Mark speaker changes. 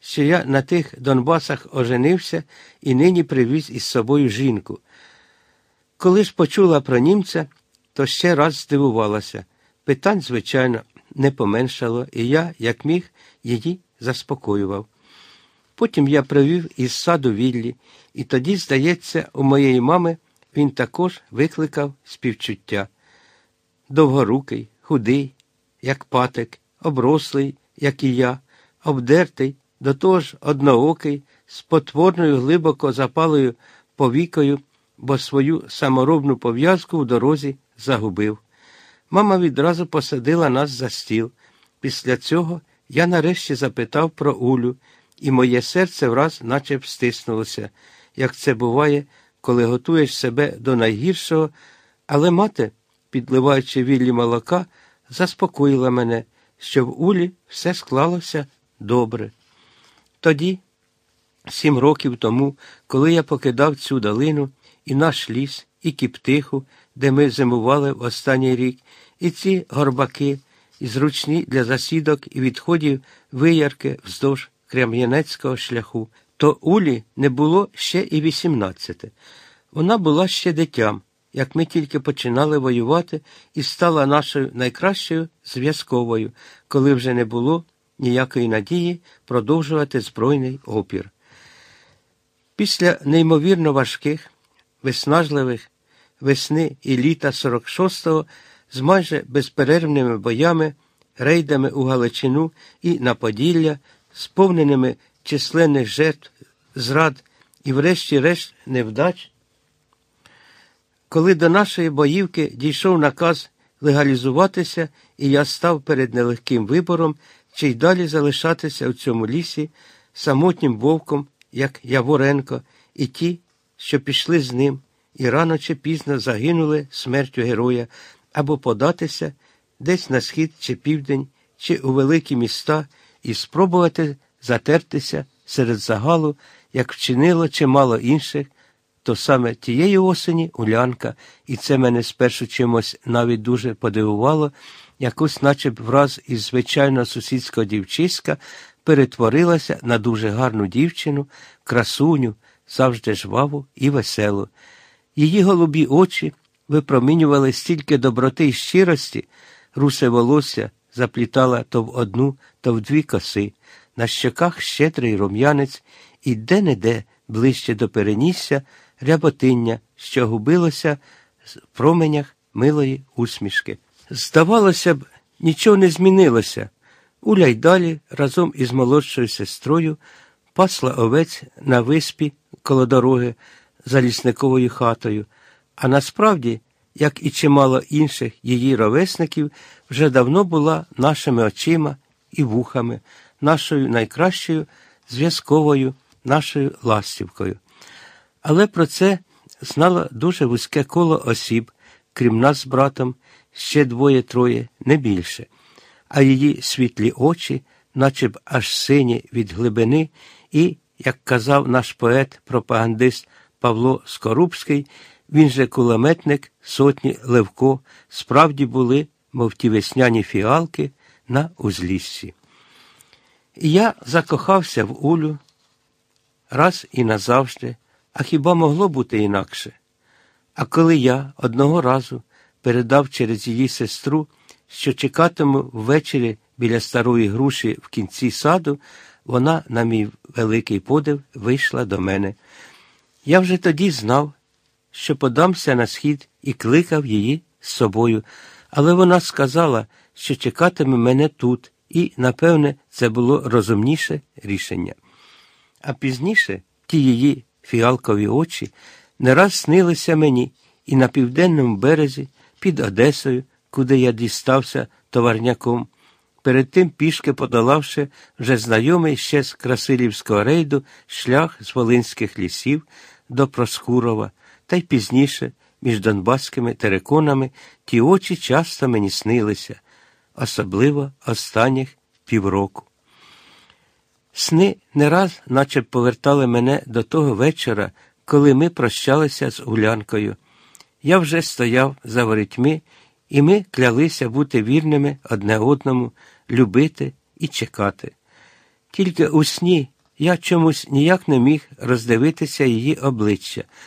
Speaker 1: що я на тих Донбасах оженився і нині привіз із собою жінку. Коли ж почула про німця, то ще раз здивувалася. Питань, звичайно, не поменшало, і я, як міг, її заспокоював. Потім я привів із саду Віллі, і тоді, здається, у моєї мами він також викликав співчуття. Довгорукий, худий, як патик, оброслий, як і я, обдертий, до того ж одноокий, з потворною глибоко запалою повікою, бо свою саморобну пов'язку в дорозі загубив. Мама відразу посадила нас за стіл. Після цього я нарешті запитав про Улю, і моє серце враз наче б стиснулося, як це буває, коли готуєш себе до найгіршого, але мати, підливаючи віллі молока, заспокоїла мене, що в Улі все склалося добре. Тоді, сім років тому, коли я покидав цю долину, і наш ліс, і кіптиху, де ми зимували в останній рік, і ці горбаки, і зручні для засідок і відходів виярки вздовж Крем'янецького шляху, то Улі не було ще і вісімнадцяти. Вона була ще дитям, як ми тільки починали воювати, і стала нашою найкращою зв'язковою, коли вже не було ніякої надії продовжувати збройний опір. Після неймовірно важких, виснажливих весни і літа 46-го з майже безперервними боями, рейдами у Галичину і на Поділля, сповненими численних жертв, зрад і, врешті-решт, невдач. Коли до нашої боївки дійшов наказ легалізуватися, і я став перед нелегким вибором, чи й далі залишатися в цьому лісі самотнім вовком, як Яворенко, і ті, що пішли з ним, і рано чи пізно загинули смертю героя, або податися десь на схід чи південь, чи у великі міста, і спробувати затертися серед загалу, як вчинило чимало інших, то саме тієї осені Улянка, і це мене спершу чимось навіть дуже подивувало, якось, наче б враз із звичайного сусідського дівчиська, перетворилася на дуже гарну дівчину, красуню, завжди жваву і веселу. Її голубі очі випромінювали стільки доброти й щирості, русе волосся заплітала то в одну, то в дві коси, на щоках щедрий рум'янець, і де-не-де, ближче до перенісся, ряботиння, що губилося в променях милої усмішки. Здавалося б, нічого не змінилося. Уля й далі разом із молодшою сестрою пасла овець на виспі коло дороги за лісниковою хатою, а насправді, як і чимало інших її ровесників, вже давно була нашими очима і вухами, нашою найкращою зв'язковою, нашою ластівкою. Але про це знало дуже вузьке коло осіб, крім нас з братом, ще двоє-троє, не більше, а її світлі очі, наче б аж сині від глибини, і, як казав наш поет-пропагандист Павло Скорубський, він же кулеметник сотні Левко, справді були, мов ті весняні фіалки на узліссі. І я закохався в Улю раз і назавжди, а хіба могло бути інакше? А коли я одного разу передав через її сестру, що чекатиму ввечері біля старої груші в кінці саду, вона, на мій великий подив, вийшла до мене. Я вже тоді знав, що подамся на схід і кликав її з собою, але вона сказала, що чекатиме мене тут, і, напевне, це було розумніше рішення. А пізніше ті її фіалкові очі не раз снилися мені і на південному березі, під Одесою, куди я дістався товарняком, перед тим пішки подолавши вже знайомий ще з Красилівського рейду шлях з Волинських лісів до Проскурова, та й пізніше, між донбаськими тереконами, ті очі часто мені снилися, особливо останніх півроку. Сни не раз наче повертали мене до того вечора, коли ми прощалися з Улянкою. Я вже стояв за ворітьми, і ми клялися бути вірними одне одному, любити і чекати. Тільки у сні я чомусь ніяк не міг роздивитися її обличчя.